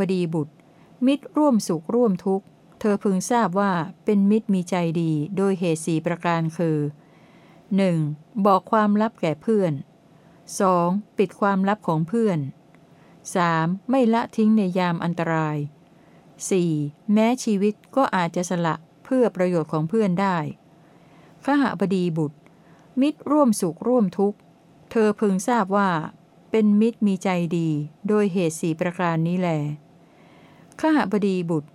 บดีบุตร มิตรร่วมสุขร่วมทุกข์ เธอพึงทราบว่าเป็นมิตรมีใจดีโดยเหตุสีประการคือ 1. บอกความลับแก่เพื่อน 2. ปิดความลับของเพื่อน 3. ไม่ละทิ้งในยามอันตราย 4. แม้ชีวิตก็อาจจะสละเพื่อประโยชน์ของเพื่อนได้ขหบดีบุตร มิตรร่วมสุขร่วมทุกข์ เธอพึงทราบว่า เป็นมิตรมีใจดี โดยเหตุสีประการนี้แหล ขหบดีบุตร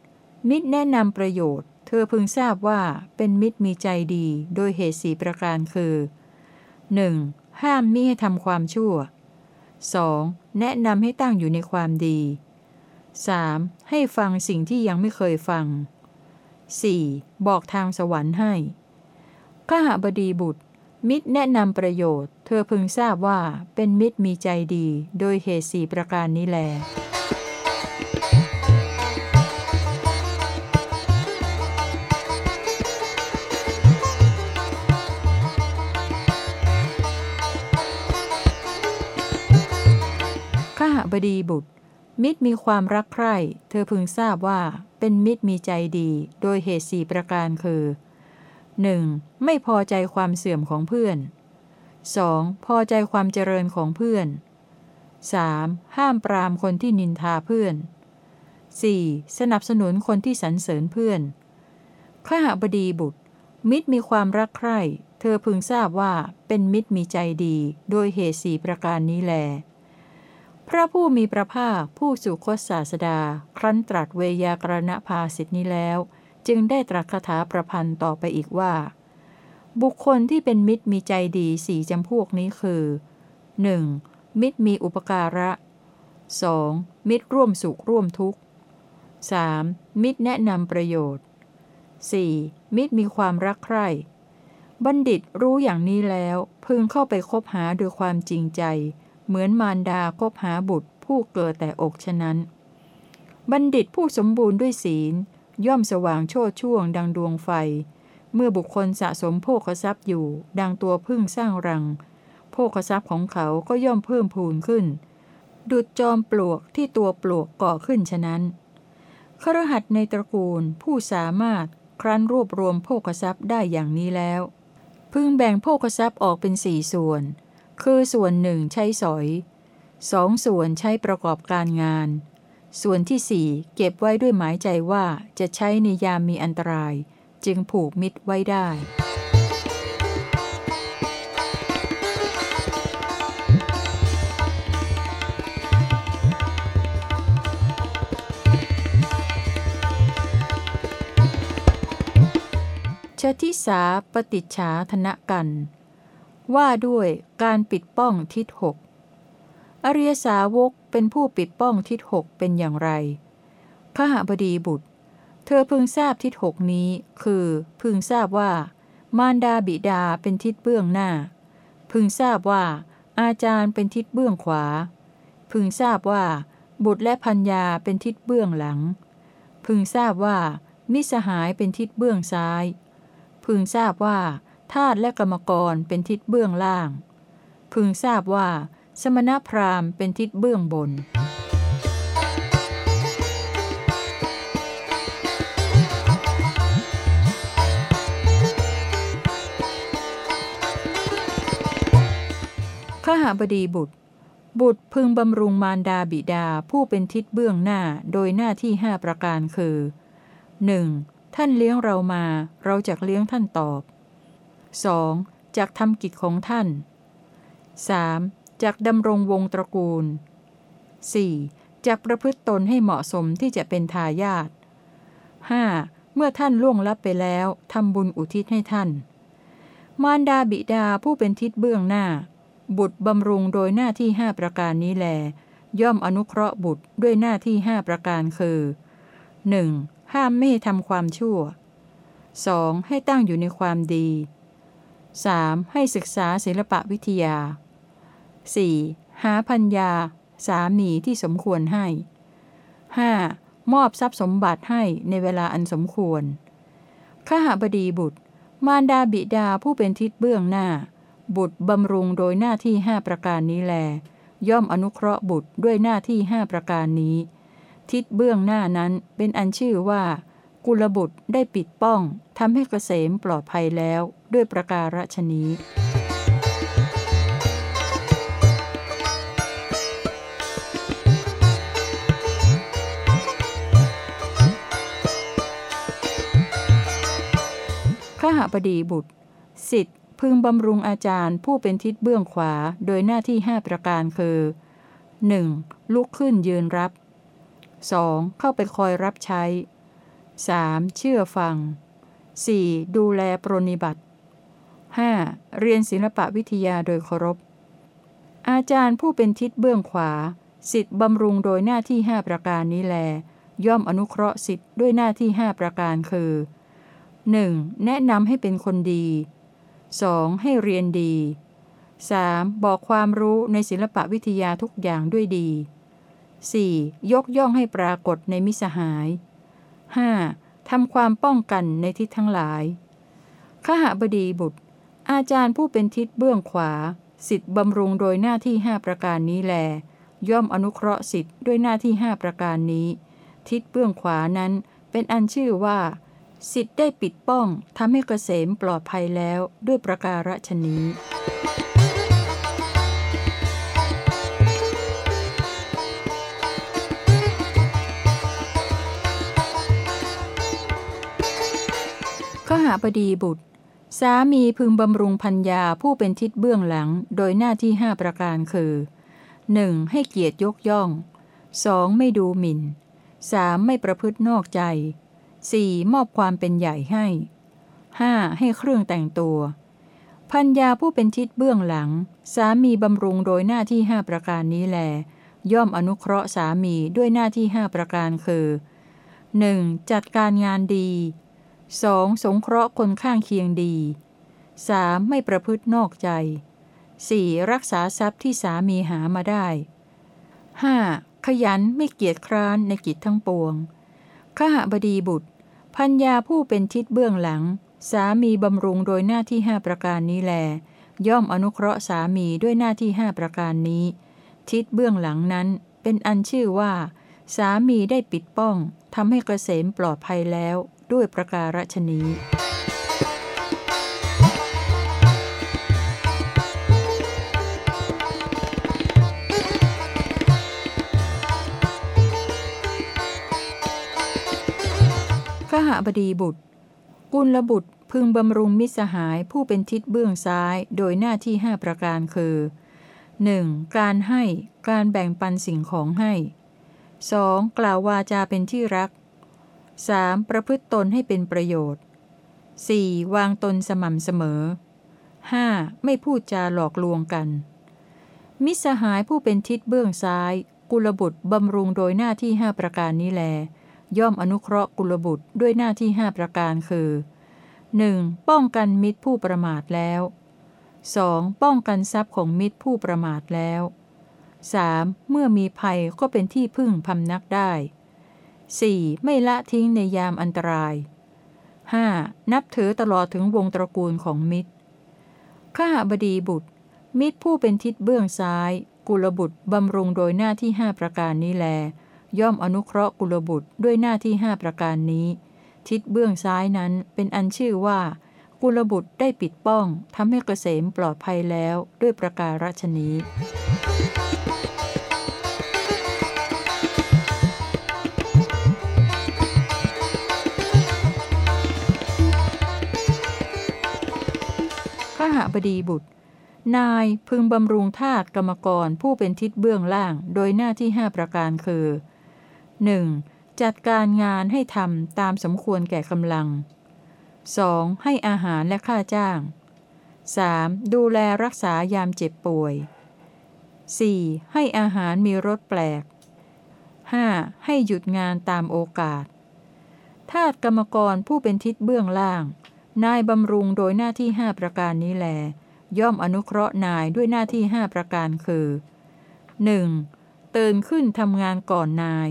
มิตรแนะนำประโยชน์ เธอพึงทราบว่าเป็นมิตรมีใจดีโดยเหตุสีประการคือ 1. ห้ามมิให้ทำความชั่ว 2. แนะนำให้ตั้งอยู่ในความดี 3. ให้ฟังสิ่งที่ยังไม่เคยฟัง 4. บอกทางสวรรค์ให้ขหบดีบุตร มิตรแนะนำประโยชน์ เธอพึงทราบว่าเป็นมิตรมีใจดี โดยเหตุสี่ประการนี้แล บดีบุตร มิตรมีความรักใคร่เธอพึงทราบว่าเป็นมิตรมีใจดี โดยเหตุสี่ประการคือ 1. ไม่พอใจความเสื่อมของเพื่อน 2. พอใจความเจริญของเพื่อน 3. ห้ามปรามคนที่นินทาเพื่อน 4. สนับสนุนคนที่สรรเสริญเพื่อนข้าหบดีบุตร มิตรมีความรักใคร่ เธอพึงทราบว่าเป็นมิตรมีใจดี โดยเหตุสีประการนี้แล พระผู้มีพระภาคผู้สุคตศาสดา ครั้นตรัสเวยากรณภาสิทธินี้แล้ว จึงได้ตรัสคาถาประพันธ์ต่อไปอีกว่า บุคคลที่เป็นมิตรมีใจดีสี่จำพวกนี้คือ 1. มิตรมีอุปการะ 2. มิตรร่วมสุขร่วมทุกข์ 3. มิตรแนะนำประโยชน์ 4. มิตรมีความรักใคร่ บัณฑิตรู้อย่างนี้แล้ว พึงเข้าไปคบหาโดยความจริงใจ เหมือนมารดาคบหาบุตรผู้เกิดแต่อกฉะนั้น บัณฑิตผู้สมบูรณ์ด้วยศีล ย่อมสว่างโชดช่วงดังดวงไฟ เมื่อบุคคลสะสมโภคทรัพย์อยู่ ดังตัวพึ่งสร้างรัง โภคทรัพย์ของเขาก็ย่อมเพิ่มพูนขึ้น ดุดจอมปลวกที่ตัวปลวกก่อขึ้นฉะนั้นครหัสในตระกูลผู้สามารถครั้นรวบรวมโภคทรัพย์ได้อย่างนี้แล้ว พึงแบ่งโภคทรัพย์ออกเป็นสี่ส่วน คือส่วนหนึ่งใช้สอยสองส่วนใช้ประกอบการงาน ส่วนที่สี่เก็บไว้ด้วยหมายใจว่าจะใช้ในยามมีอันตราย จึงผูกมิตรไว้ได้ชทิสาปฏิชาธนกัน ว่าด้วยการปิดป้องทิศหกอริยสาวกเป็นผู้ปิดป้องทิศหกเป็นอย่างไรขหบดีบุตร เธอพึงทราบทิศหกนี้ คือพึงทราบว่า มารดาบิดาเป็นทิศเบื้องหน้า พึงทราบว่า อาจารย์เป็นทิศเบื้องขวา พึงทราบว่า บุตรและพัญญาเป็นทิศเบื้องหลัง พึงทราบว่า มิสหายเป็นทิศเบื้องซ้าย พึงทราบว่า ทาตและกรรมกรเป็นทิศเบื้องล่าง พึงทราบว่า สมณพราหมณ์เป็นทิศเบื้องบน ข้าหาบดีบุตร บุตรพึงบำรุงมารดาบิดาผู้เป็นทิศเบื้องหน้าโดยหน้าที่ห้าประการคือ 1. ท่านเลี้ยงเรามา เราจะเลี้ยงท่านตอบ 2. จากทำกิจของท่าน 3. จากดำรงวงตระกูล 4. จากประพฤติตนให้เหมาะสมที่จะเป็นทายาท 5. เมื่อท่านล่วงลับไปแล้วทำบุญอุทิศให้ท่าน มารดาบิดาผู้เป็นทิศเบื้องหน้า บุตรบำรุงโดยหน้าที่ห้าประการนี้แล ย่อมอนุเคราะห์บุตรด้วยหน้าที่ห้าประการคือ 1. ห้ามไม่ให้ทำความชั่ว 2. ให้ตั้งอยู่ในความดี 3. ให้ศึกษาศิลปะวิทยา 4. หาพัญญา สามีที่สมควรให้ 5. มอบทรัพย์สมบัติให้ในเวลาอันสมควรข้าหบดีบุตร มารดาบิดาผู้เป็นทิศเบื้องหน้า บุตรบำรุงโดยหน้าที่ห้าประการนี้แล ย่อมอนุเคราะห์บุตรด้วยหน้าที่ห้าประการนี้ ทิศเบื้องหน้านั้นเป็นอันชื่อว่า กุลบุตรได้ปิดป้องทำให้เกษมปลอดภัยแล้วด้วยประการฉนี้ขหบดีบุตรสิทธิพึงบำรุงอาจารย์ผู้เป็นทิศเบื้องขวาโดยหน้าที่ห้าประการคือ 1. ลุกขึ้นยืนรับ 2. เข้าไปคอยรับใช้ 3. เชื่อฟัง 4. ดูแลปรนิบัติ 5. เรียนศิลปะวิทยาโดยเคารพ อาจารย์ผู้เป็นทิศเบื้องขวา สิทธิ์บำรุงโดยหน้าที่ห้าประการนี้แล ย่อมอนุเคราะห์สิทธิ์ด้วยหน้าที่ห้าประการคือ 1. แนะนำให้เป็นคนดี 2. ให้เรียนดี 3. บอกความรู้ในศิลปะวิทยาทุกอย่างด้วยดี 4. ยกย่องให้ปรากฏในมิสหาย 5. ทำความป้องกันในทิศทั้งหลายขหบดีบุตร อาจารย์ผู้เป็นทิศเบื้องขวา สิทธิ์บำรุงโดยหน้าที่ห้าประการนี้แล ย่อมอนุเคราะห์สิทธิ์ด้วยหน้าที่ห้าประการนี้ ทิศเบื้องขวานั้นเป็นอันชื่อว่า สิทธิ์ได้ปิดป้องทำให้เกษมปลอดภัยแล้วด้วยประการฉนี้ หาบดีบุตร สามีพึงบำรุงพัญญาผู้เป็นทิศเบื้องหลังโดยหน้าที่ห้าประการคือ 1. ให้เกียรติยกย่อง 2. ไม่ดูหมิน่น 3. ไม่ประพฤตินอกใจ 4. มอบความเป็นใหญ่ให้ 5. ให้เครื่องแต่งตัว พัญญาผู้เป็นทิศเบื้องหลัง สามีบำรุงโดยหน้าที่ห้าประการนี้แล ย่อมอนุเคราะห์สามีด้วยหน้าที่ห้าประการคือ 1. จัดการงานดี 2. สงเคราะห์คนข้างเคียงดี 3. ไม่ประพฤตินอกใจ 4. รักษาทรัพย์ที่สามีหามาได้ 5. ขยันไม่เกียจคร้านในกิจทั้งปวงขหบดีบุตร พัญญาผู้เป็นทิศเบื้องหลัง สามีบำรุงโดยหน้าที่ห้าประการนี้แล ย่อมอนุเคราะห์สามีด้วยหน้าที่ห้าประการนี้ ทิศเบื้องหลังนั้นเป็นอันชื่อว่า สามีได้ปิดป้องทำให้เกษมปลอดภัยแล้ว ด้วยประการฉนี้ขหบดีบุตร กุลบุตรพึงบำรุงมิสหายผู้เป็นทิศเบื้องซ้ายโดยหน้าที่ห้าประการคือ 1. การให้ การแบ่งปันสิ่งของให้ 2. กล่าววาจาเป็นที่รัก 3. ประพฤติตนให้เป็นประโยชน์ 4. วางตนสม่ำเสมอ 5. ไม่พูดจาหลอกลวงกัน มิสหายผู้เป็นทิศเบื้องซ้าย กุลบุตรบำรุงโดยหน้าที่ห้าประการนี้แล ย่อมอนุเคราะห์กุลบุตรด้วยหน้าที่ห้าประการคือ 1. ป้องกันมิตรผู้ประมาทแล้ว 2. ป้องกันทรัพย์ของมิตรผู้ประมาทแล้ว 3. เมื่อมีภัยก็เป็นที่พึ่งพำนักได้ 4. ไม่ละทิ้งในยามอันตราย 5. นับถือตลอดถึงวงตระกูลของมิตร ข้าบดีบุตร มิตรผู้เป็นทิศเบื้องซ้าย กุลบุตรบำรุงโดยหน้าที่ห้าประการนี้แล ย่อมอนุเคราะห์กุลบุตรด้วยหน้าที่ห้าประการนี้ ทิศเบื้องซ้ายนั้นเป็นอันชื่อว่า กุลบุตรได้ปิดป้องทำให้เกษมปลอดภัยแล้วด้วยประการฉนี้ หบดีบุตร นายพึงบำรุงทาตกรรมกรผู้เป็นทิศเบื้องล่างโดยหน้าที่ห้าประการคือ 1. จัดการงานให้ทำตามสมควรแก่กำลัง 2. ให้อาหารและค่าจ้าง 3. ดูแลรักษายามเจ็บป่วย 4. ให้อาหารมีรสแปลก 5. ให้หยุดงานตามโอกาสทาตกรรมกรผู้เป็นทิศเบื้องล่าง นายบำรุงโดยหน้าที่ห้าประการนี้แล ย่อมอนุเคราะห์นายด้วยหน้าที่ห้าประการคือ 1. ตื่นขึ้นทำงานก่อนนาย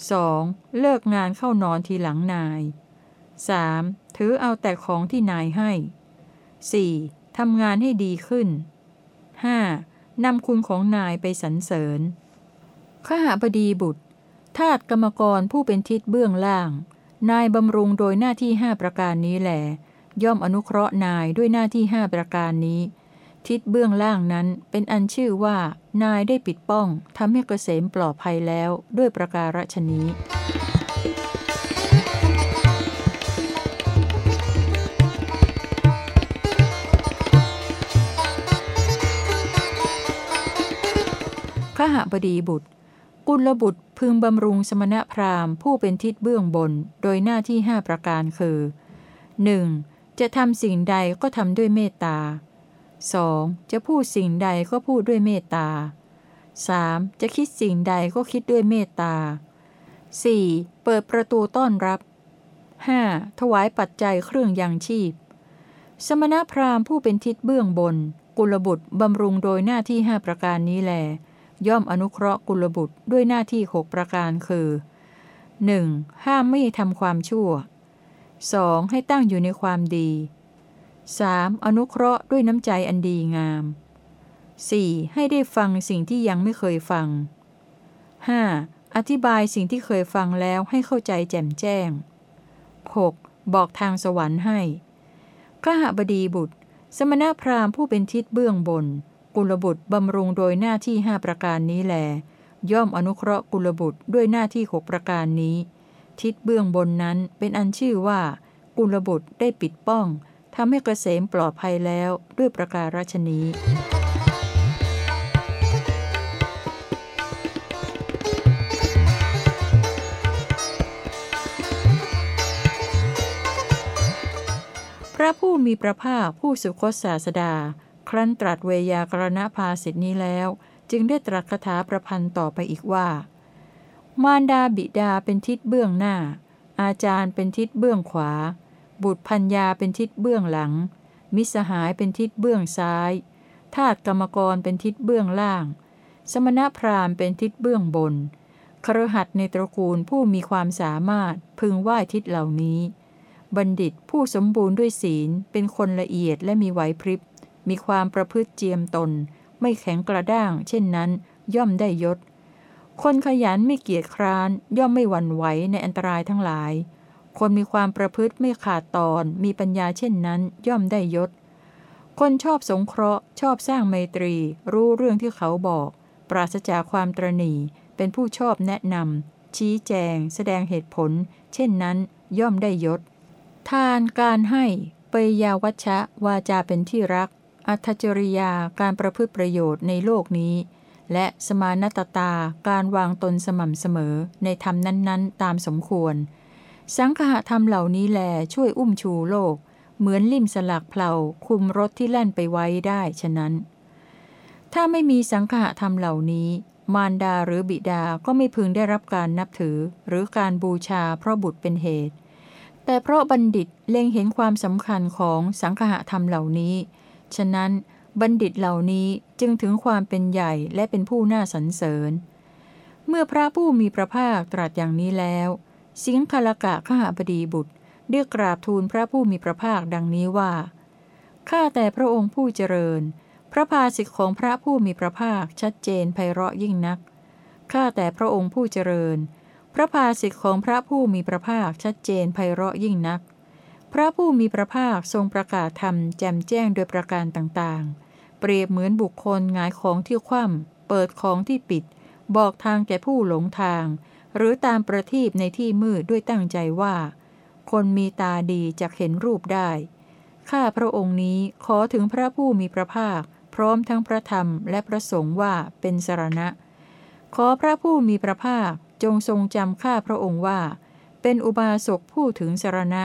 2. เลิกงานเข้านอนทีหลังนาย 3. ถือเอาแต่ของที่นายให้ 4. ทำงานให้ดีขึ้น 5. นำคุณของนายไปสรรเสริญ ข้าบดีบุตร ทาตกรรมกรผู้เป็นทิศเบื้องล่าง นายบำรุงโดยหน้าที่ห้าประการนี้แหลย่อมอนุเคราะห์นายด้วยหน้าที่ห้าประการนี้ ทิศเบื้องล่างนั้นเป็นอันชื่อว่า นายได้ปิดป้องทำให้เกษมปลอดภัยแล้วด้วยประการฉนี้ขหบดีบุตร กุลบุตรพึงบำรุงสมณพราหมณ์ผู้เป็นทิศเบื้องบนโดยหน้าที่ห้าประการคือ 1. จะทำสิ่งใดก็ทำด้วยเมตตา 2. จะพูดสิ่งใดก็พูดด้วยเมตตา 3. จะคิดสิ่งใดก็คิดด้วยเมตตา 4. เปิดประตูต้อนรับ 5. ถวายปัจจัยเครื่องยังชีพ สมณพราหมณ์ผู้เป็นทิศเบื้องบน กุลบุตรบำรุงโดยหน้าที่ห้าประการนี้แล ย่อมอนุเคราะห์กุลบุตรด้วยหน้าที่หกประการคือ 1. ห้ามไม่ทำความชั่ว 2. ให้ตั้งอยู่ในความดี 3. อนุเคราะห์ด้วยน้ำใจอันดีงาม 4. ให้ได้ฟังสิ่งที่ยังไม่เคยฟัง 5. อธิบายสิ่งที่เคยฟังแล้วให้เข้าใจแจ่มแจ้ง 6. บอกทางสวรรค์ให้ขหบดีบุตร สมณพราหมณ์ผู้เป็นทิศเบื้องบน กุลบุตรบำรุงโดยหน้าที่ห้าประการนี้แล ย่อมอนุเคราะห์กุลบุตรด้วยหน้าที่หกประการนี้ ทิศเบื้องบนนั้นเป็นอันชื่อว่า กุลบุตรได้ปิดป้องทำให้เกษมปลอดภัยแล้วด้วยประการาชนี้พระผู้มีพระภาคผู้สุคตศาสดา รั้นตรัสเวยากรณภาสิทธินี้แล้ว จึงได้ตรัสคาถาประพันธ์ต่อไปอีกว่า มารดาบิดาเป็นทิศเบื้องหน้า อาจารย์เป็นทิศเบื้องขวา บุตรพัญญาเป็นทิศเบื้องหลัง มิสหายเป็นทิศเบื้องซ้าย ทาตกรรมกรเป็นทิศเบื้องล่าง สมณพราหมณ์เป็นทิศเบื้องบนครหัสในตระกูลผู้มีความสามารถพึงไหว้ทิศเหล่านี้ บัณฑิตผู้สมบูรณ์ด้วยศีลเป็นคนละเอียดและมีไหวพริบ มีความประพฤติเจียมตน ไม่แข็งกระด้าง เช่นนั้น ย่อมได้ยศ คนขยันไม่เกียจคร้าน ย่อมไม่หวั่นไหวในอันตรายทั้งหลาย คนมีความประพฤติไม่ขาดตอน มีปัญญาเช่นนั้น ย่อมได้ยศ คนชอบสงเคราะห์ ชอบสร้างไมตรี รู้เรื่องที่เขาบอก ปราศจากความตรณีเป็นผู้ชอบแนะนำชี้แจง แสดงเหตุผล เช่นนั้น ย่อมได้ยศ ทานการให้เปยยาวัชชะวาจาเป็นที่รัก อัตจริยาการประพฤติประโยชน์ในโลกนี้ และสมานตตาการวางตนสม่ำเสมอในธรรมนั้น ๆ ตามสมควร สังฆะธรรมเหล่านี้แลช่วยอุ้มชูโลก เหมือนลิ่มสลักเพลาคุมรถที่แล่นไปไว้ได้ฉะนั้น ถ้าไม่มีสังฆะธรรมเหล่านี้ มารดาหรือบิดาก็ไม่พึงได้รับการนับถือ หรือการบูชาเพราะบุตรเป็นเหตุ แต่เพราะบัณฑิตเล็งเห็นความสำคัญของสังฆะธรรมเหล่านี้ ฉะนั้นบัณฑิตเหล่านี้จึงถึงความเป็นใหญ่และเป็นผู้น่าสรรเสริญ เมื่อพระผู้มีพระภาคตรัสอย่างนี้แล้ว สิงคลกะขหาบดีบุตรได้กราบทูลพระผู้มีพระภาคดังนี้ว่า ข้าแต่พระองค์ผู้เจริญ พระภาสิทธิของพระผู้มีพระภาคชัดเจนไพเราะยิ่งนัก ข้าแต่พระองค์ผู้เจริญ พระภาสิทธิของพระผู้มีพระภาคชัดเจนไพเราะยิ่งนัก พระผู้มีพระภาคทรงประกาศธรรมแจมแจ้งโดยประการต่างๆ เปรียบเหมือนบุคคลงายของที่คว่ำเปิดของที่ปิด บอกทางแก่ผู้หลงทาง หรือตามประทีปในที่มืดด้วยตั้งใจว่า คนมีตาดีจะเห็นรูปได้ ข้าพระองค์นี้ขอถึงพระผู้มีพระภาค พร้อมทั้งพระธรรมและพระสงฆ์ว่าเป็นสรณะ ขอพระผู้มีพระภาคจงทรงจำข้าพระองค์ว่า เป็นอุบาสกผู้ถึงสรณะ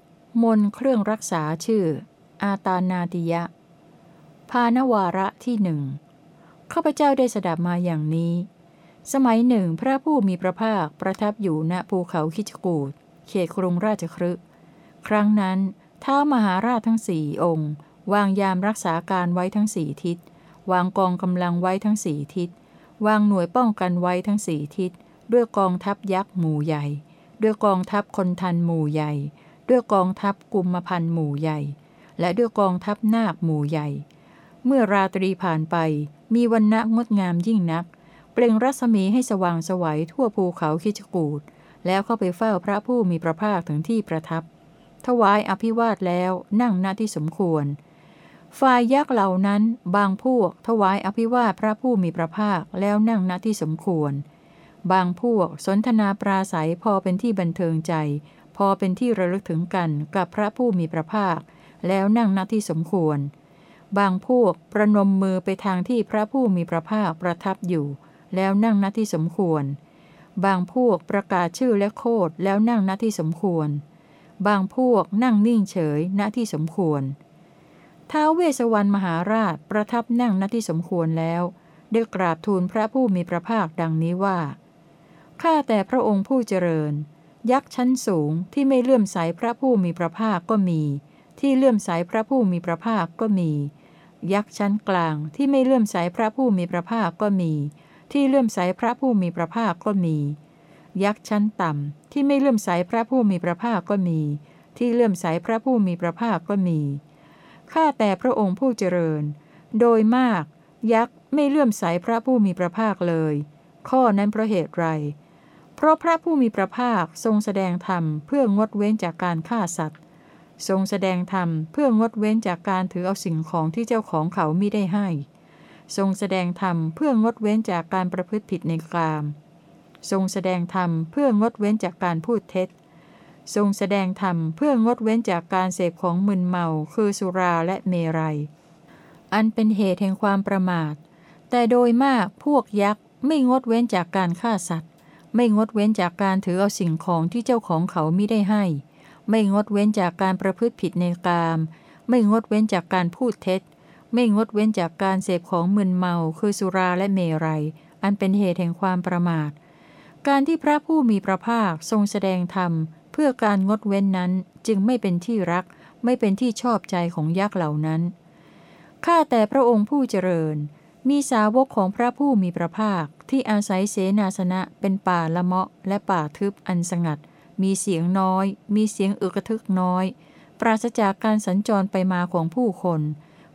มนเครื่องรักษาชื่อ อาตานาติยะ พานวาระที่หนึ่งข้าพเจ้าได้สดับมาอย่างนี้ สมัยหนึ่งพระผู้มีพระภาคประทับอยู่ณภูเขาคิจกูดเขตกรุงราชครึครั้งนั้นท้ามหาราชทั้งสี่องค์ วางยามรักษาการไว้ทั้งสี่ทิศ วางกองกำลังไว้ทั้งสี่ทิศ วางหน่วยป้องกันไว้ทั้งสี่ทิศ ด้วยกองทัพยักษ์หมู่ใหญ่ ด้วยกองทัพคนทันหมู่ใหญ่ ด้วยกองทัพกุมพันหมู่ใหญ่ และด้วยกองทัพนาคหมู่ใหญ่ เมื่อราตรีผ่านไปมีวันณะงดงามยิ่งนัก เปล่งรัศมีให้สว่างสวัยทั่วภูเขาคิจกูดแล้วเข้าไปเฝ้าพระผู้มีพระภาคถึงที่ประทับ ถวายอภิวาทแล้วนั่งหน้าที่สมควร ฝ่ายยักษ์เหล่านั้นบางพวก ถวายอภิวาทพระผู้มีพระภาคแล้วนั่งหน้าที่สมควร บางพวกสนทนาปราศัยพอเป็นที่บันเทิงใจ อเป็นที่ระลึกถึงกันกับพระผู้มีพระภาค แล้วนั่งหน้าที่สมควร บางพวกประนมมือไปทางที่พระผู้มีพระภาคประทับอยู่ แล้วนั่งหน้าที่สมควร บางพวกประกาศชื่อและโคดแล้วนั่งณที่สมควร บางพวกนั่งนิ่งเฉยณที่สมควรท้าวเวสวรรณมหาราชประทับนั่งณที่สมควรแล้วได้กราบทูลพระผู้มีพระภาคดังนี้ว่า ข้าแต่พระองค์ผู้เจริญ ยักษ์ชั้นสูงที่ไม่เลื่อมใสพระผู้มีพระภาคก็มี ที่เลื่อมใสพระผู้มีพระภาคก็มี ยักษ์ชั้นกลางที่ไม่เลื่อมใสพระผู้มีพระภาคก็มี ที่เลื่อมใสพระผู้มีพระภาคก็มี ยักษ์ชั้นต่ำที่ไม่เลื่อมใสพระผู้มีพระภาคก็มี ที่เลื่อมใสพระผู้มีพระภาคก็มีข้าแต่พระองค์ผู้เจริญ โดยมาก ยักษ์ไม่เลื่อมใสพระผู้มีพระภาคเลย ข้อนั้นเพราะเหตุไร เพราะพระผู้มีพระภาคทรงแสดงธรรมเพื่องดเว้นจากการฆ่าสัตว์ ทรงแสดงธรรมเพื่องดเว้นจากการถือเอาสิ่งของที่เจ้าของเขามิได้ให้ ทรงแสดงธรรมเพื่องดเว้นจากการประพฤติผิดในกาม ทรงแสดงธรรมเพื่องดเว้นจากการพูดเท็จ ทรงแสดงธรรมเพื่องดเว้นจากการเสพของมึนเมา คือสุราและเมรัย อันเป็นเหตุแห่งความประมาท แต่โดยมากพวกยักษ์ไม่งดเว้นจากการฆ่าสัตว์ ไม่งดเว้นจากการถือเอาสิ่งของที่เจ้าของเขาม่ได้ให้ ไม่งดเว้นจากการประพฤติผิดในกาม ไม่งดเว้นจากการพูดเท็จ ไม่งดเว้นจากการเสพของมึนเมา คือสุราและเมรัย อันเป็นเหตุแห่งความประมาท การที่พระผู้มีพระภาคทรงแสดงธรรม เพื่อการงดเว้นนั้นจึงไม่เป็นที่รัก ไม่เป็นที่ชอบใจของยักษ์เหล่านั้น ข้าแต่พระองค์ผู้เจริญ มีสาวกของพระผู้มีพระภาคที่อาศัยเสนาสนะเป็นป่าละเมาะและป่าทึบอันสงัด มีเสียงน้อย มีเสียงอึกระทึกน้อย ปราศจากการสัญจรไปมาของผู้คน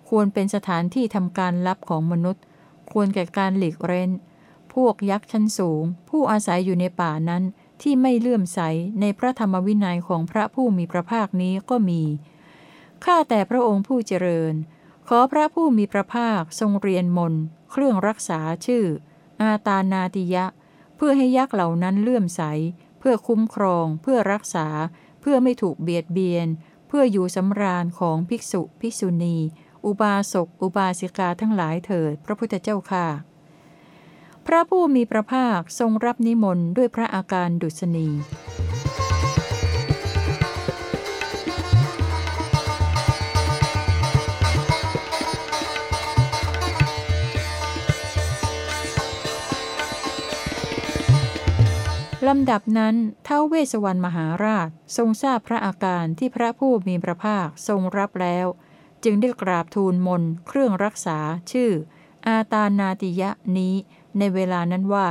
ควรเป็นสถานที่ทำการลับของมนุษย์ ควรแก่การหลีกเร้น พวกยักษ์ชั้นสูง ผู้อาศัยอยู่ในป่านั้นที่ไม่เลื่อมใสในพระธรรมวินัยของพระผู้มีพระภาคนี้ก็มี ข้าแต่พระองค์ผู้เจริญ ขอพระผู้มีพระภาคทรงเรียนมน เครื่องรักษาชื่อ อาตานาติยะ เพื่อให้ยักษ์เหล่านั้นเลื่อมใส เพื่อคุ้มครอง เพื่อรักษา เพื่อไม่ถูกเบียดเบียน เพื่ออยู่สำราญของภิกษุภิกษุณี อุบาสกอุบาสิกาทั้งหลายเถิด พระพุทธเจ้าค่ะ พระผู้มีพระภาคทรงรับนิมนต์ด้วยพระอาการดุษณี ลำดับนั้นเท้าเวสวรรณมหาราชทรงทราบพระอาการที่พระผู้มีพระภาคทรงรับแล้ว จึงได้กราบทูลมนเครื่องรักษาชื่อ อาตานาติยะนี้ในเวลานั้นว่า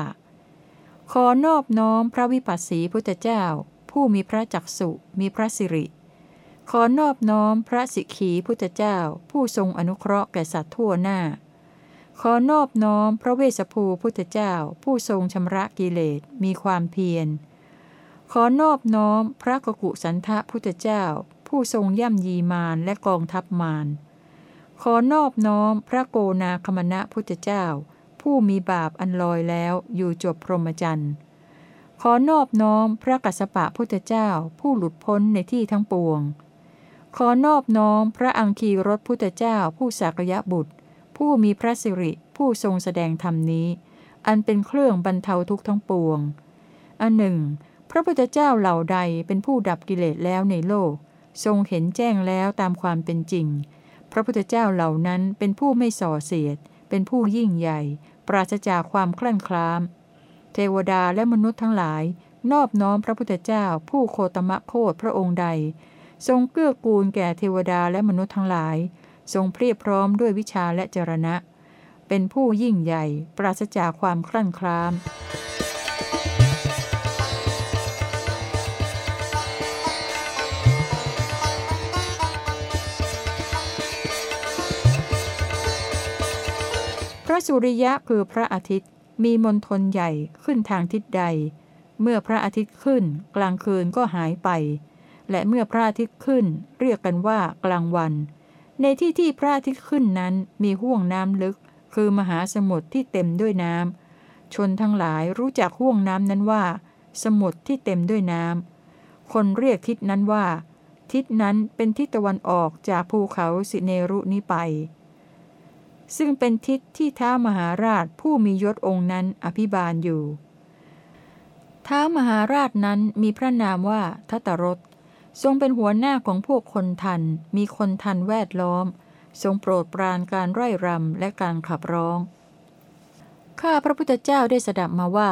ขอนอบน้อมพระวิปัสสีพุทธเจ้า ผู้มีพระจักสุมีพระสิริ ขอนอบน้อมพระสิกขีพุทธเจ้า ผู้ทรงอนุเคราะห์แก่สัตว์ทั่วหน้า ขอนอบน้อมพระเวสภูพุทธเจ้าผู้ทรงชำระกิเลสมีความเพียร ขอนอบน้อมพระกกุสันทะพุทธเจ้า ผู้ทรงย่ำยีมารและกองทัพมารขอนอบน้อมพระโกนาคมณะพุทธเจ้า ผู้มีบาปอันลอยแล้วอยู่จบพรหมจรรย์ขอนอบน้อมพระกัสสปะพุทธเจ้าผู้หลุดพ้นในที่ทั้งปวง ขอนอบน้อมพระอังคีรถพุทธเจ้าผู้สักยะบุตร ผู้มีพระสิริผู้ทรงแสดงธรรมนี้ อันเป็นเครื่องบรรเทาทุกข์ทั้งปวง อันหนึ่ง พระพุทธเจ้าเหล่าใดเป็นผู้ดับกิเลสแล้วในโลก ทรงเห็นแจ้งแล้วตามความเป็นจริง พระพุทธเจ้าเหล่านั้นเป็นผู้ไม่ส่อเสียด เป็นผู้ยิ่งใหญ่ ปราศจากความคลั่นคล้าม เทวดาและมนุษย์ทั้งหลาย นอบน้อมพระพุทธเจ้า ผู้โคตมะโคดพระองค์ใด ทรงเกื้อกูลแก่เทวดาและมนุษย์ทั้งหลาย ทรงเพียบพร้อมด้วยวิชาและจรณะ เป็นผู้ยิ่งใหญ่ ปราศจากความคลั่นคล้ามพระสุริยะคือพระอาทิตย์มีมนทนใหญ่ขึ้นทางทิศใด เมื่อพระอาทิตย์ขึ้น กลางคืนก็หายไป และเมื่อพระอาทิตย์ขึ้น เรียกกันว่ากลางวัน ในที่ที่พระอาทิตย์ขึ้นนั้นมีห่วงน้ำลึก คือมหาสมุทรที่เต็มด้วยน้ำชนทั้งหลายรู้จักห่วงน้ำนั้นว่า สมุทรที่เต็มด้วยน้ำคนเรียกทิศนั้นว่า ทิศนั้นเป็นทิศตะวันออกจากภูเขาสิเนรุนี้ไป ซึ่งเป็นทิศที่ท้ามหาราชผู้มียศองค์นั้นอภิบาลอยู่ท้ามหาราชนั้นมีพระนามว่าทัตรส ทรงเป็นหัวหน้าของพวกคนทัน มีคนทันแวดล้อม ทรงโปรดปรานการไร่รำและการขับร้อง ข้าพระพุทธเจ้าได้สดับมาว่า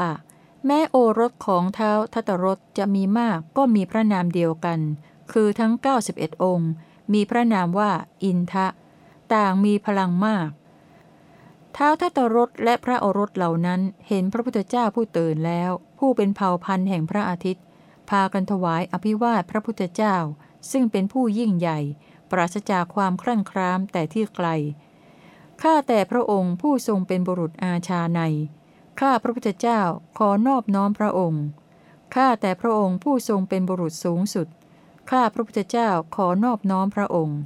แม้โอรสของเท้าทัตรสจะมีมากก็มีพระนามเดียวกัน คือทั้ง 91 องค์ มีพระนามว่าอินทะ ต่างมีพลังมาก เท้าทัตรสและพระโอรสเหล่านั้นเห็นพระพุทธเจ้าผู้ตื่นแล้ว ผู้เป็นเผ่าพันธุ์แห่งพระอาทิตย์ากันถวายอภิวาทพระพุทธเจ้า ซึ่งเป็นผู้ยิ่งใหญ่ ปราศจากความครั่นครามแต่ที่ไกล ข้าแต่พระองค์ผู้ทรงเป็นบุรุษอาชาใน ข้าพระพุทธเจ้าขอนอบน้อมพระองค์ ข้าแต่พระองค์ผู้ทรงเป็นบุรุษสูงสุด ข้าพระพุทธเจ้าขอนอบน้อมพระองค์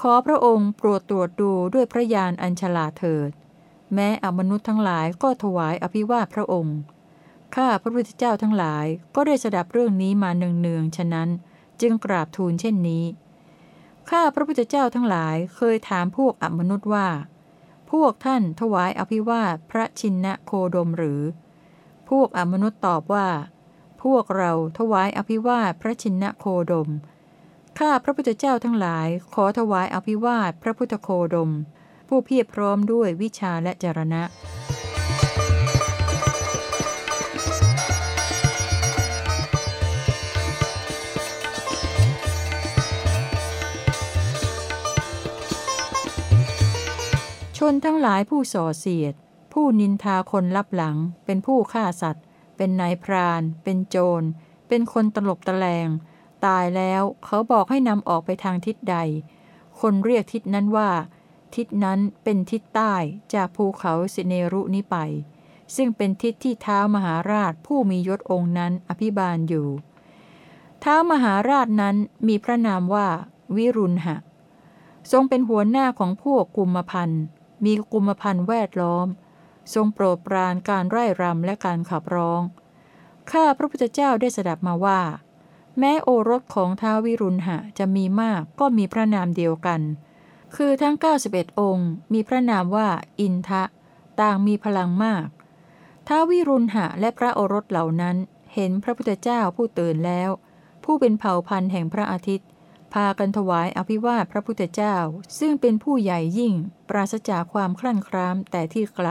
ขอพระองค์โปรดตรวจดูด้วยพระญาณอัญชลาเถิด แม้อมนุษย์ทั้งหลายก็ถวายอภิวาทพระองค์ ข้าพระพุทธเจ้าทั้งหลายก็ได้สดับเรื่องนี้มาเนืองๆ ฉะนั้น จึงกราบทูลเช่นนี้ ข้าพระพุทธเจ้าทั้งหลายเคยถามพวกอมนุษย์ว่า พวกท่านถวายอภิวาทพระชินนะโคดมหรือ พวกอมนุษย์ตอบว่า พวกเราถวายอภิวาทพระชินนะโคดม ข้าพระพุทธเจ้าทั้งหลาย ขอถวายอภิวาทพระพุทธโคดม ผู้เพียบพร้อมด้วยวิชาและจรณะ นทั้งหลายผู้ส่อเสียด ผู้นินทาคนลับหลัง เป็นผู้ฆ่าสัตว์ เป็นนายพราน เป็นโจร เป็นคนตลบตะแลง ตายแล้วเขาบอกให้นำออกไปทางทิศใด คนเรียกทิศนั้นว่า ทิศนั้นเป็นทิศใต้จากภูเขาสิเนรุนี้ไป ซึ่งเป็นทิศที่เท้ามหาราชผู้มียศองค์นั้นอภิบาลอยู่เท้ามหาราชนั้นมีพระนามว่า วิรุณหะ ทรงเป็นหัวหน้าของพวกกุมพันธ์ มีกุมพันธ์แวดล้อม ทรงโปรดปรานการไร่รำและการขับร้อง ข้าพระพุทธเจ้าได้สดับมาว่า แม้โอรสของท้าววิรุณหะจะมีมากก็มีพระนามเดียวกัน คือทั้ง 91 องค์ มีพระนามว่าอินทะ ต่างมีพลังมาก ท้าววิรุณหะและพระโอรสเหล่านั้นเห็นพระพุทธเจ้าผู้ตื่นแล้ว ผู้เป็นเผ่าพันธุ์แห่งพระอาทิตย์ พากันถวายอภิวาทพระพุทธเจ้า ซึ่งเป็นผู้ใหญ่ยิ่ง ปราศจากความคลั่นคล้ามแต่ที่ไกล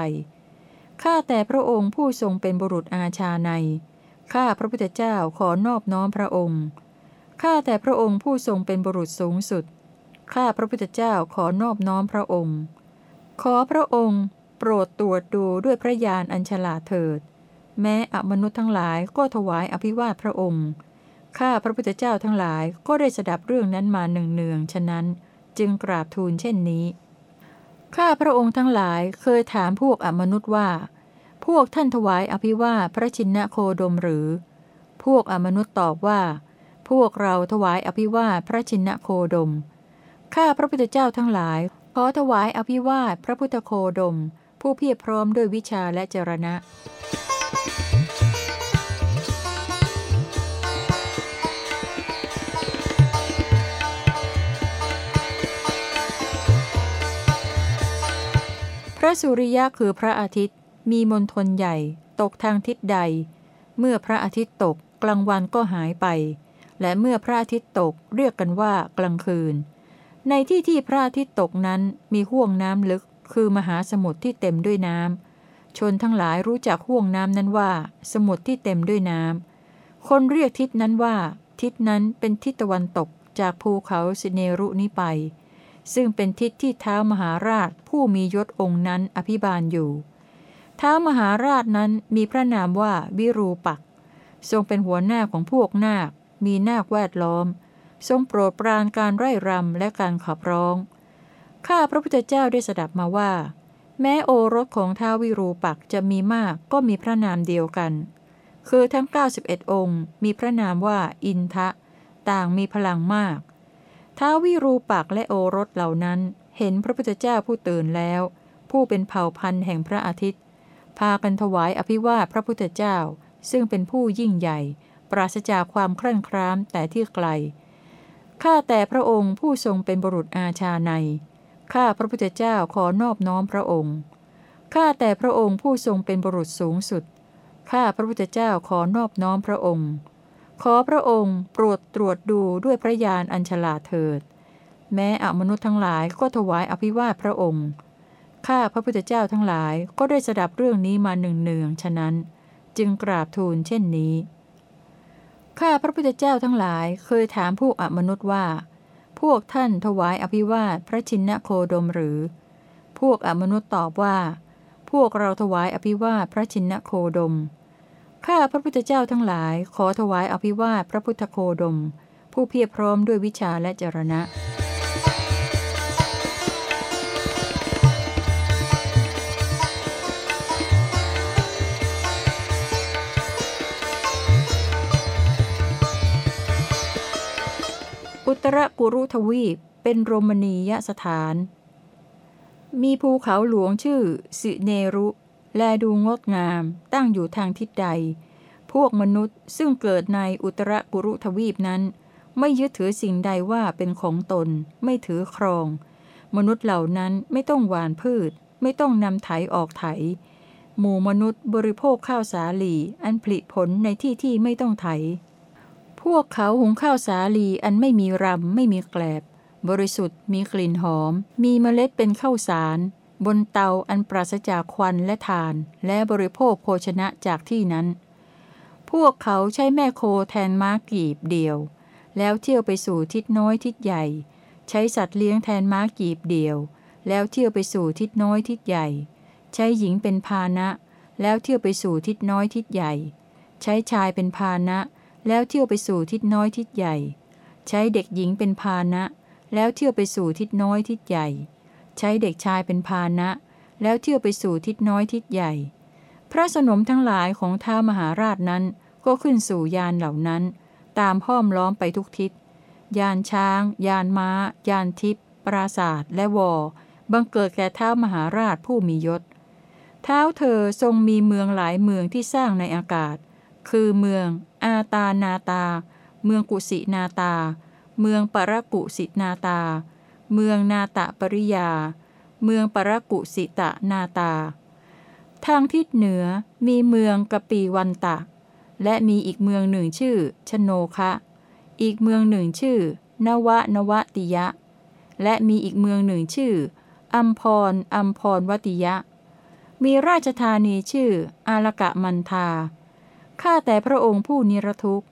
ข้าแต่พระองค์ผู้ทรงเป็นบุรุษอาชาใน ข้าพระพุทธเจ้าขอนอบน้อมพระองค์ ข้าแต่พระองค์ผู้ทรงเป็นบุรุษสูงสุด ข้าพระพุทธเจ้าขอนอบน้อมพระองค์ ขอพระองค์ โปรดตรวจดูด้วยพระญาณอัญชลาเถิด แม้อมนุษย์ทั้งหลายก็ถวายอภิวาทพระองค์ ข้าพระพุทธเจ้าทั้งหลายก็ได้สดับเรื่องนั้นมาเนืองฉะนั้นจึงกราบทูลเช่นนี้ ข้าพระองค์ทั้งหลายเคยถามพวกอมนุษย์ว่า พวกท่านถวายอภิวาพระชินโคดมหรือ พวกอมนุษย์ตอบว่า พวกเราถวายอภิวาพระชินโคดม ข้าพระพุทธเจ้าทั้งหลายขอถวายอภิวาพระพุทธโคดม ผู้เพียบพร้อมด้วยวิชาและจรณะ สุริยะคือพระอาทิตย์ มีมนทนใหญ่ ตกทางทิศใด เมื่อพระอาทิตย์ตกกลางวันก็หายไป และเมื่อพระอาทิตย์ตกเรียกกันว่ากลางคืน ในที่ที่พระอาทิตย์ตกนั้นมีห่วงน้ำลึก คือมหาสมุทรที่เต็มด้วยน้ำชนทั้งหลายรู้จักห่วงน้ำนั้นว่า สมุทรที่เต็มด้วยน้ำคนเรียกทิศนั้นว่า ทิศนั้นเป็นทิศตะวันตกจากภูเขาสิเนรุนี้ไป ซึ่งเป็นทิศที่เท้ามหาราชผู้มียศองค์นั้นอภิบาลอยู่ เท้ามหาราชนั้นมีพระนามว่าวิรูปัก ทรงเป็นหัวหน้าของพวกนาค มีนาคแวดล้อม ทรงโปรดปรานการไร่รำและการขับร้อง ข้าพระพุทธเจ้าได้สดับมาว่า แม้โอรสของท้าวิรูปักจะมีมากก็มีพระนามเดียวกัน คือทั้ง 91 องค์ มีพระนามว่าอินทะ ต่างมีพลังมาก ท้าวิรูปักและโอรสเหล่านั้น เห็นพระพุทธเจ้าผู้ตื่นแล้ว ผู้เป็นเผ่าพันธุ์แห่งพระอาทิตย์ พากันถวายอภิวาพระพุทธเจ้า ซึ่งเป็นผู้ยิ่งใหญ่ ปราศจากความครั่นคร้ามแต่ที่ไกล ข้าแต่พระองค์ผู้ทรงเป็นบุรุษอาชาใน ข้าพระพุทธเจ้าขอนอบน้อมพระองค์ ข้าแต่พระองค์ผู้ทรงเป็นบุรุษสูงสุด ข้าพระพุทธเจ้าขอนอบน้อมพระองค์ ขอพระองค์โปรดตรวจดูด้วยพระญาณอัญชลาเถิด แม้อมนุษย์ทั้งหลายก็ถวายอภิวาทพระองค์ ข้าพระพุทธเจ้าทั้งหลายก็ได้สดับเรื่องนี้มาหนึ่งเนืองฉะนั้น จึงกราบทูลเช่นนี้ ข้าพระพุทธเจ้าทั้งหลายเคยถามผู้อมนุษย์ว่า พวกท่านถวายอภิวาทพระชินโคดมหรือ พวกอมนุษย์ตอบว่า พวกเราถวายอภิวาทพระชินโคดม ข้าพระพุทธเจ้าทั้งหลาย ขอถวายอภิวาทพระพุทธโคดม ผู้เพียรพร้อมด้วยวิชาและจรณะ อุตรกุรุทวีปเป็นโรมณียสถาน มีภูเขาหลวงชื่อสิเนรุ แลดูงดงามตั้งอยู่ทางทิศใด พวกมนุษย์ซึ่งเกิดในอุตรกุรุทวีปนั้น ไม่ยึดถือสิ่งใดว่าเป็นของตน ไม่ถือครอง มนุษย์เหล่านั้นไม่ต้องหวานพืช ไม่ต้องนำไถออกไถ หมู่มนุษย์บริโภคข้าวสาลีอันผลิผลในที่ที่ไม่ต้องไถ พวกเขาหุงข้าวสาลีอันไม่มีรำไม่มีแกลบ บริสุทธิ์มีกลิ่นหอม มีเมล็ดเป็นข้าวสาร บนเตาอันปราศจากควันและทาน และบริโภคโภชนะจากที่นั้น พวกเขาใช้แม่โคแทนม้ากีบเดียว แล้วเที่ยวไปสู่ทิศน้อยทิศใหญ่ ใช้สัตว์เลี้ยงแทนม้ากีบเดียว แล้วเที่ยวไปสู่ทิศน้อยทิศใหญ่ ใช้หญิงเป็นพานะ แล้วเที่ยวไปสู่ทิศน้อยทิศใหญ่ ใช้ชายเป็นพานะ แล้วเที่ยวไปสู่ทิศน้อยทิศใหญ่ ใช้เด็กหญิงเป็นพานะ แล้วเที่ยวไปสู่ทิศน้อยทิศใหญ่ ใช้เด็กชายเป็นพานะ แล้วเที่ยวไปสู่ทิศน้อยทิศใหญ่ พระสนมทั้งหลายของท้ามหาราชนั้นก็ขึ้นสู่ยานเหล่านั้น ตามห้อมล้อมไปทุกทิศ ยานช้าง ยานม้า ยานทิพย์ปราศาสตร์และวอบังเกิดแก่ท้ามหาราชผู้มียศ เท้าเธอทรงมีเมืองหลายเมืองที่สร้างในอากาศ คือเมือง อาตานาตา เมืองกุสินาตา เมืองปรกุสินาตา เมืองนาตะปริยา เมืองปรกุสิตะนาตา ทางทิศเหนือมีเมืองกปีวันตะ และมีอีกเมืองหนึ่งชื่อ ชโนคะ อีกเมืองหนึ่งชื่อ นวะนวติยะ และมีอีกเมืองหนึ่งชื่อ อัมพรอัมพรวติยะ มีราชธานีชื่อ อาลกะมันทา ข้าแต่พระองค์ผู้นิรทุกข์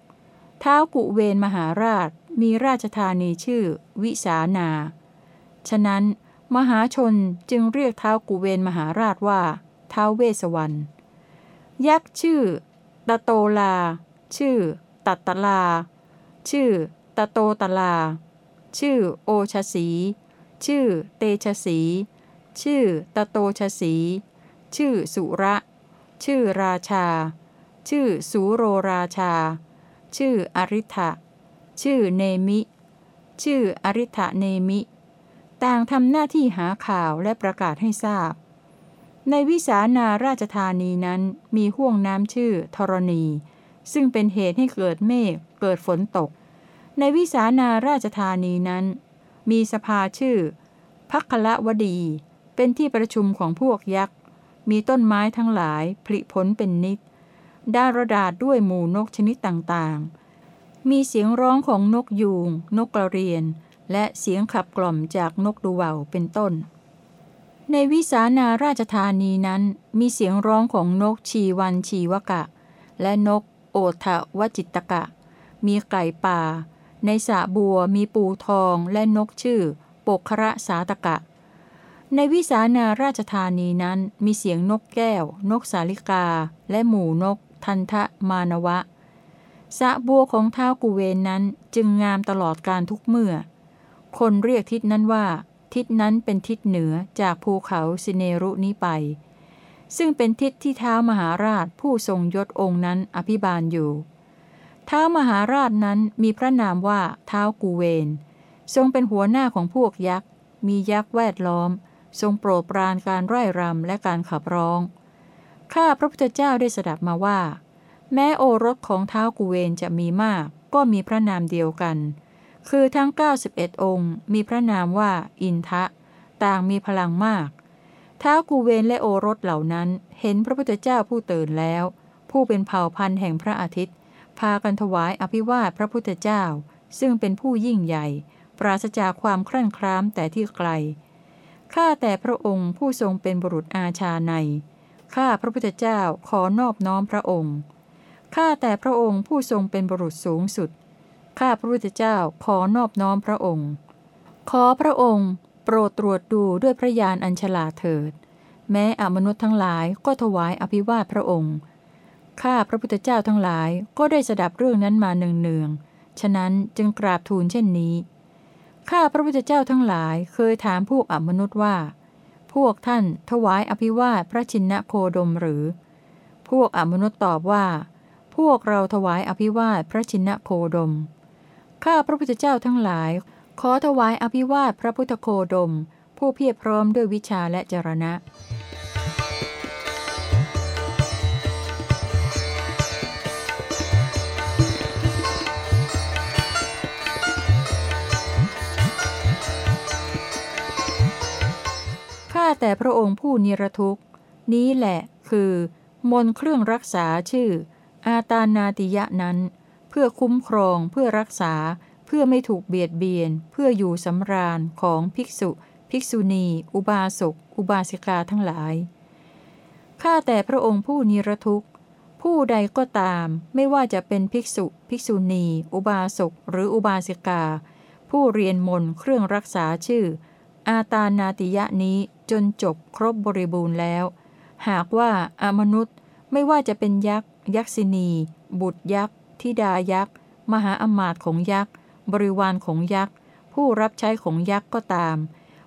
ท้าวกุเวนมหาราชมีราชธานีชื่อ วิสานา ฉะนั้น มหาชนจึงเรียกเท้ากุเวนมหาราชว่าเท้าเวสวรรณยักษ์ชื่อตะโตลา ชื่อ ตัตตลา ชื่อ ตะโตตลา ชื่อโอชสี ชื่อเตชสี ชื่อตะโตชสี ชื่อสุระ ชื่อราชา ชื่อสูโรราชา ชื่ออริ t ะชื่อเนมิ ชื่ออริ t ะเนมิ ต่างทำหน้าที่หาข่าวและประกาศให้ทราบ ในวิสานาราชธานีนั้นมีห่วงน้ำชื่อธรณี ซึ่งเป็นเหตุให้เกิดเมฆเกิดฝนตก ในวิสานาราชธานีนั้น มีสภาชื่อพักละวดี เป็นที่ประชุมของพวกยักษ์ มีต้นไม้ทั้งหลายผลิผลเป็นนิดดารดาษด้วยหมู่นกชนิดต่างๆ มีเสียงร้องของนกยูง นกกระเรียน และเสียงขับกล่อมจากนกดูว่าวเป็นต้น ในวิสานาราชธานีนั้นมีเสียงร้องของนกชีวันชีวกะ และนกโอทะวจิตกะ มีไก่ป่า ในสระบัวมีปูทองและนกชื่อปกคระสาตกะ ในวิสานาราชธานีนั้นมีเสียงนกแก้ว นกสาลิกา และหมู่นก ทันทะมานวะสะบัวของเท้ากุเวนนั้นจึงงามตลอดการทุกเมื่อ คนเรียกทิศนั้นว่า ทิศนั้นเป็นทิศเหนือจากภูเขาสิเนรุนี้ไป ซึ่งเป็นทิศที่เท้ามหาราชผู้ทรงยศองค์นั้นอภิบาลอยู่ เท้ามหาราชนั้นมีพระนามว่าเท้ากูเวน ทรงเป็นหัวหน้าของพวกยักษ์ มียักษ์แวดล้อม ทรงโปรดปรานการไร่รำและการขับร้อง ข้าพระพุทธเจ้าได้สดับมาว่า แม้โอรสของเท้ากุเวนจะมีมาก ก็มีพระนามเดียวกัน คือทั้ง 91 องค์ มีพระนามว่า อินทะ ต่างมีพลังมากท้ากุเวนและโอรสเหล่านั้น เห็นพระพุทธเจ้าผู้ตื่นแล้ว ผู้เป็นเผ่าพันธุ์แห่งพระอาทิตย์ พากันถวายอภิวาทพระพุทธเจ้า ซึ่งเป็นผู้ยิ่งใหญ่ ปราศจากความครั่นคร้ามแต่ที่ไกล ข้าแต่พระองค์ผู้ทรงเป็นบุรุษอาชาใน ข้าพระพุทธเจ้าขอนอบน้อมพระองค์ ข้าแต่พระองค์ผู้ทรงเป็นบุรุษสูงสุด ข้าพระพุทธเจ้าขอนอบน้อมพระองค์ ขอพระองค์ โปรดตรวจดูด้วยพระญาณอัญชลาเถิด แม้อมนุษย์ทั้งหลายก็ถวายอภิวาทพระองค์ ข้าพระพุทธเจ้าทั้งหลายก็ได้สดับเรื่องนั้นมาเนืองๆ ฉะนั้นจึงกราบทูลเช่นนี้ ข้าพระพุทธเจ้าทั้งหลายเคยถามพวกอมนุษย์ว่า พวกท่านถวายอภิวาทพระชินนโคดมหรือ พวกอมนุษย์ตอบว่า พวกเราถวายอภิวาทพระชินโคดม ข้าพระพุทธเจ้าทั้งหลาย ขอถวายอภิวาทพระพุทธโคดม ผู้เพียรพร้อมด้วยวิชาและจรณะ ข้าแต่พระองค์ผู้นิรทุกข์ นี้แหละคือ มนเครื่องรักษาชื่อ อาตานาติยะนั้น เพื่อคุ้มครอง เพื่อรักษา เพื่อไม่ถูกเบียดเบียน เพื่ออยู่สำราญของภิกษุ ภิกษุณี อุบาสก อุบาสิกาทั้งหลาย ข้าแต่พระองค์ผู้นิรทุกข์ ผู้ใดก็ตาม ไม่ว่าจะเป็นภิกษุ ภิกษุณี อุบาสก หรืออุบาสิกา ผู้เรียนมนเครื่องรักษาชื่อ อาตานาติยะนี้จนจบครบบริบูรณ์แล้ว หากว่าอมนุษย์ไม่ว่าจะเป็นยักษ์ ยักษินี บุตรยักษ์ ธิดายักษ์ มหาอมาตย์ของยักษ์ บริวารของยักษ์ ผู้รับใช้ของยักษ์ก็ตาม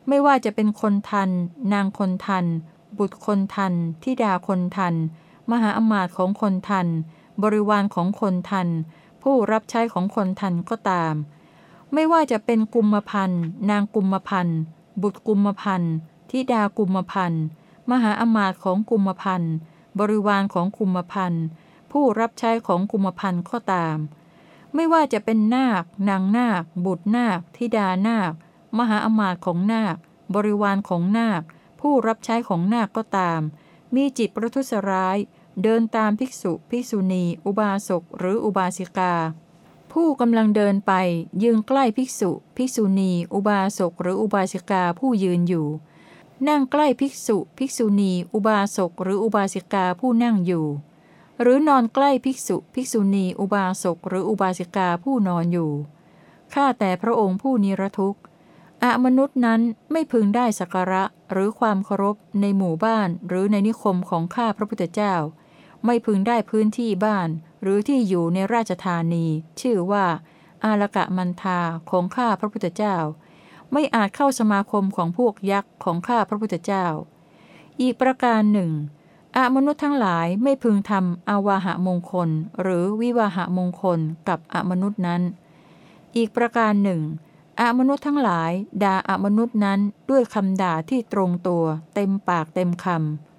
ไม่ว่าจะเป็นคนทัน นางคนทัน บุตรคนทันธิดาคนทัน มหาอมาตย์ของคนทัน บริวารของคนทัน ผู้รับใช้ของคนทันก็ตาม ไม่ว่าจะเป็นกุมพันนางกุมพันบุตรกุมพันธิดากุมพันมหาอมาตย์ของกุมพันบริวารของกุมพันธ์ ผู้รับใช้ของกุมพันธ์ก็ตาม ไม่ว่าจะเป็นนาคนางนาค บุตรนาคธิดานาค มหาอมาตย์ของนาค บริวารของนาค ผู้รับใช้ของนาคก็ตาม มีจิตประทุษร้าย เดินตามภิกษุ ภิกษุณี อุบาสกหรืออุบาสิกา ผู้กำลังเดินไป ยืนใกล้ภิกษุ ภิกษุณี อุบาสกหรืออุบาสิกาผู้ยืนอยู่นั่งใกล้ภิกษุ ภิกษุณี อุบาสกหรืออุบาสิกาผู้นั่งอยู่ หรือนอนใกล้ภิกษุ ภิกษุณี อุบาสก หรืออุบาสิกาผู้นอนอยู่ ข้าแต่พระองค์ผู้นิรทุกข์อมนุษย์นั้นไม่พึงได้สักการะหรือความเคารพในหมู่บ้าน หรือในนิคมของข้าพระพุทธเจ้า ไม่พึงได้พื้นที่บ้าน หรือที่อยู่ในราชธานี ชื่อว่า อาลกะมันทาของข้าพระพุทธเจ้า ไม่อาจเข้าสมาคมของพวกยักษ์ของข้าพระพุทธเจ้า อีกประการหนึ่ง อมนุษย์ทั้งหลายไม่พึงทำอาวาหะมงคล หรือวิวาหะมงคลกับอมนุษย์นั้น อีกประการหนึ่งอมนุษย์ทั้งหลายด่าอมนุษย์นั้นด้วยคำด่าที่ตรงตัว เต็มปากเต็มค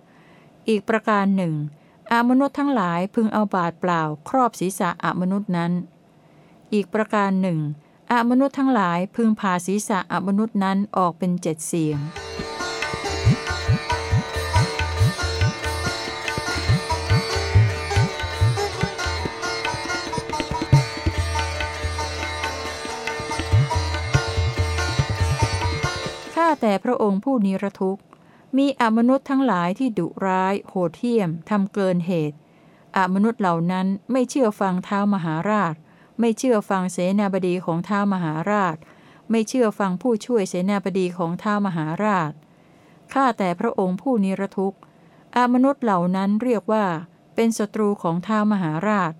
ำอีกประการหนึ่งอมนุษย์ทั้งหลายพึงเอาบาดเปล่า ครอบศีรษะอมนุษย์นั้น อีกประการหนึ่งอมนุษย์ทั้งหลายพึงผ่าศีรษะอมนุษย์นั้นออกเป็นเจ็ดเสียง ข้าแต่พระองค์ผู้นิรทุกข์ มีอมนุษย์ทั้งหลายที่ดุร้าย โหดเหี้ยมทำเกินเหตุอมนุษย์เหล่านั้นไม่เชื่อฟังเท้ามหาราช ไม่เชื่อฟังเสนาบดีของเท้ามหาราช ไม่เชื่อฟังผู้ช่วยเสนาบดีของเท้ามหาราชข้าแต่พระองค์ผู้นิรทุกข์อมนุษย์เหล่านั้นเรียกว่า เป็นศัตรูของท้ามหาราช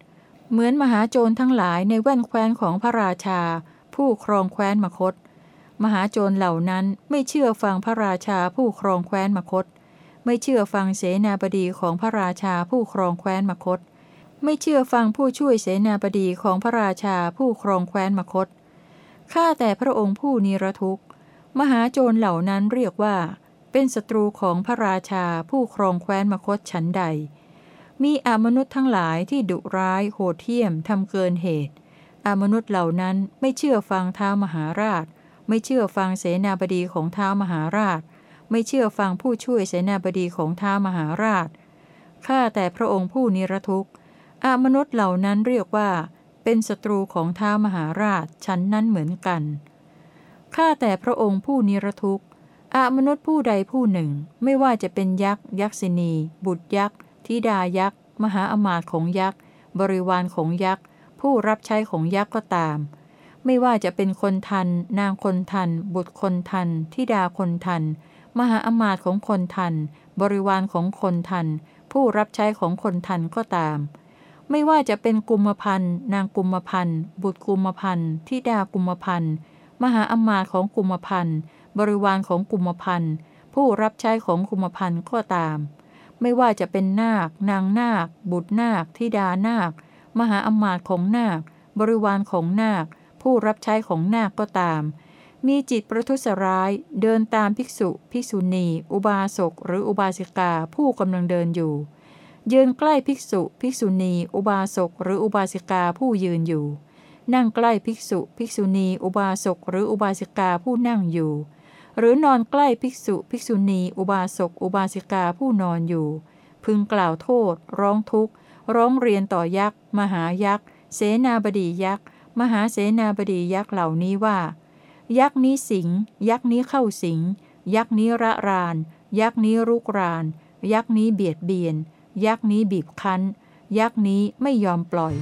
เหมือนมหาโจรทั้งหลายในแว่นแคว้นของพระราชา ผู้ครองแคว้นมคต มหาโจรเหล่านั้นไม่เชื่อฟังพระราชาผู้ครองแคว้นมคต ไม่เชื่อฟังเสนาบดีของพระราชาผู้ครองแคว้นมคต ไม่เชื่อฟังผู้ช่วยเสนาบดีของพระราชาผู้ครองแคว้นมคต ข้าแต่พระองค์ผู้นิรทุกข์ มหาโจรเหล่านั้นเรียกว่า เป็นศัตรูของพระราชาผู้ครองแคว้นมคตฉันใด มีอมนุษย์ทั้งหลายที่ดุร้ายโหดเหี้ยมทำเกินเหตุอมนุษย์เหล่านั้นไม่เชื่อฟังเท้ามหาราช ไม่เชื่อฟังเสนาบดีของเท้ามหาราช ไม่เชื่อฟังผู้ช่วยเสนาบดีของเท้ามหาราช ข้าแต่พระองค์ผู้นิรทุกข์อามนุษย์เหล่านั้นเรียกว่า เป็นศัตรูของเท้ามหาราชฉันนั้นเหมือนกัน ข้าแต่พระองค์ผู้นิรทุกข์อามนุษย์ผู้ใดผู้หนึ่ง ไม่ว่าจะเป็นยักษ์ ยักษินี บุตรยักษ์ธิดายักษ์ มหาอมาตย์ของยักษ์ บริวารของยักษ์ ผู้รับใช้ของยักษ์ก็ตาม ไม่ว่าจะเป็นคนทัน นางคนทัน บุตรคนทันธิดาคนทัน มหาอมาตย์ของคนทัน บริวารของคนทัน ผู้รับใช้ของคนทันก็ตาม ไม่ว่าจะเป็นกุมพันนางกุมพันบุตรกุมพันธ์ธิดากุมพันมหาอมาตย์ของกุมพันบริวารของกุมพันผู้รับใช้ของกุมพันก็ตาม ไม่ว่าจะเป็นนาค นางนาค บุตรนาคธิดานาค มหาอมาตย์ของนาค บริวารของนาค ผู้รับใช้ของนาคก็ตาม มีจิตประทุษร้ายเดินตามภิกษุ ภิกษุณี อุบาสก หรืออุบาสิกาผู้กำลังเดินอยู่ ยืนใกล้ภิกษุ ภิกษุณี อุบาสก หรืออุบาสิกาผู้ยืนอยู่ นั่งใกล้ภิกษุ ภิกษุณี อุบาสก หรืออุบาสิกาผู้นั่งอยู่ หรือนอนใกล้ภิกษุ ภิกษุณี อุบาสก อุบาสิกาผู้นอนอยู่ พึงกล่าวโทษ ร้องทุกข์ ร้องเรียนต่อยักษ์ มหายักษ์ เสนาบดียักษ์ มหาเสนาบดียักษ์เหล่านี้ว่า ยักษ์นี้สิง ยักษ์นี้เข้าสิง ยักษ์นี้ระราน ยักษ์นี้รุกราน ยักษ์นี้เบียดเบียน ยักษ์นี้บีบคั้น ยักษ์นี้ไม่ยอมปล่อย